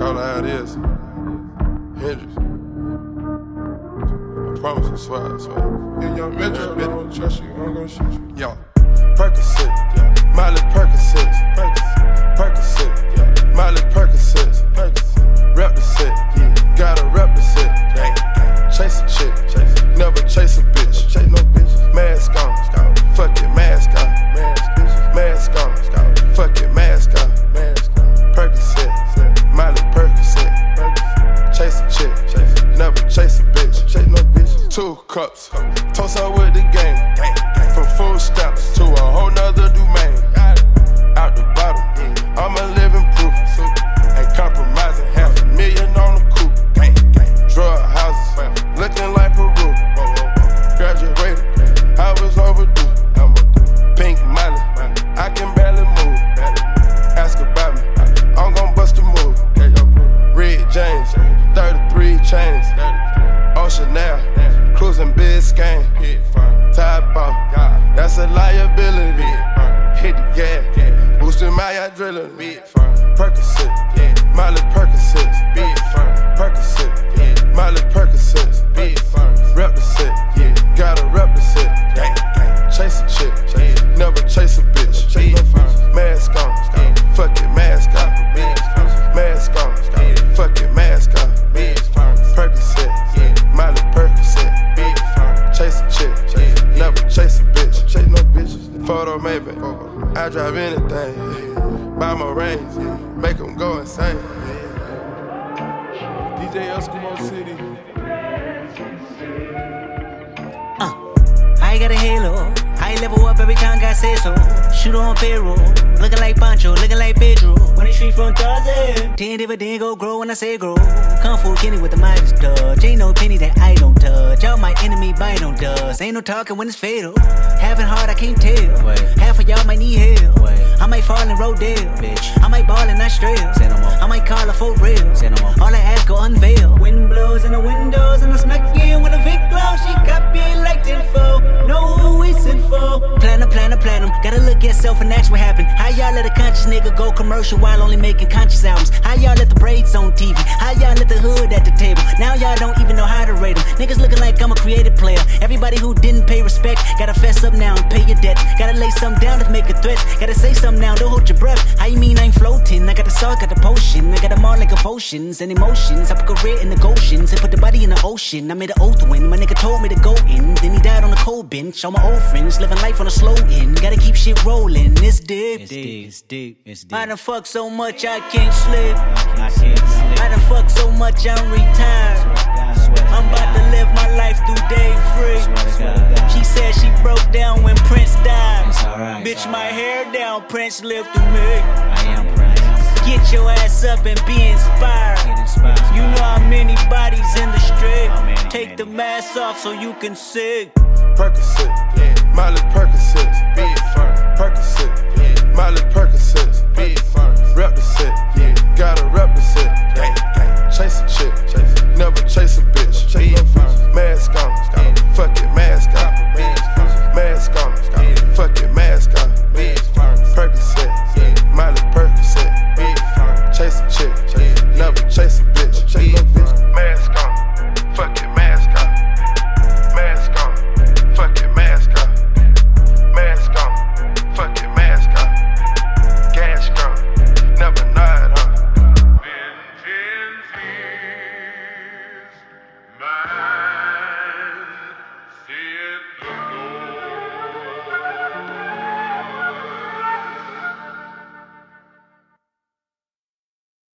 Call it how it is. Hendrix. I promise, I swear, I swear. Yeah, young Metro, I don't trust you. I'm gonna shoot you. Yo, Percocet, yeah. Molly Percocet, Percocet, cups, toast up with the a liability. Hit the gas, boosting my adrenaline. Percocet, Molly Percocet, Percocet, Maybe, I drive anything. Buy my range, make them go insane. DJ Eskimo City. Uh, I got a halo. I level up every time God says so. Shoot on payroll. Looking like Pancho, looking like Pedro. The street from Tarzan. Ten dividend go grow when I say grow. Kung Fu Kenny with the Midas touch. Ain't no penny that I don't touch. Y'all my enemy bite on dust. Ain't no talking when it's fatal. Having hard, I can't tell. Wait. Half of y'all might need help. Wait. I might fall in Rodale. Bitch. I might ball in Australia. Say no more. I might call her for real. Say no more. All I ask go unveil. Wind blows in the windows and I snuck in with a big glow. She copy like tenfold. Know who we sent for. Platinum, platinum, platinum. Gotta look at self and ask what happened. How y'all let a conscious nigga go commercial while only making conscious albums? How y'all let the braids on TV? How y'all let the hood at the table? Now y'all don't even know how to rate them. Niggas looking I'm a creative player. Everybody who didn't pay respect, gotta fess up now and pay your debts. Gotta lay some down to make a threat. Gotta say something now, don't hold your breath. How you mean I ain't floating? I got the salt, got the potion. I got them all like emotions and emotions. I put career in the Goshen's and put the body in the ocean. I made an oath when my nigga told me to go in. Then he died on the cold bench. All my old friends living life on a slow end. Gotta keep shit rolling. It's deep. It's deep, it's deep, it's deep. I done fuck so much I can't sleep. I can't sleep. I done fuck so much I'm retired. Life through day free. Swear to God. She said she broke down when Prince died. It's alright. Bitch, my hair down, Prince lived through me. I am Get your ass up and be inspired. Inspired. You know how many bodies in the street. Many, Take many? the mask off so you can sing. Percocet, Molly Percocet, Percocet,